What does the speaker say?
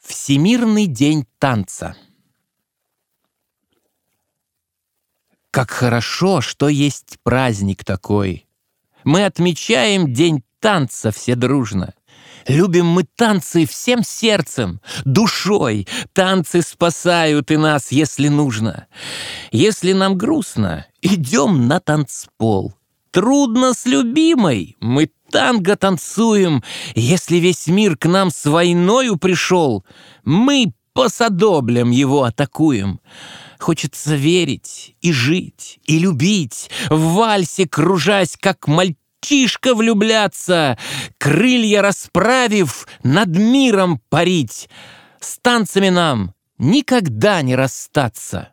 Всемирный день танца. Как хорошо, что есть праздник такой. Мы отмечаем день танца все дружно. Любим мы танцы всем сердцем, душой. Танцы спасают и нас, если нужно. Если нам грустно, идем на танцпол. Трудно с любимой, мы танго танцуем. Если весь мир к нам с войною пришел, мы посадоблем его атакуем. Хочется верить и жить, и любить, в вальсе кружась, как мальчишка влюбляться, крылья расправив, над миром парить. С танцами нам никогда не расстаться.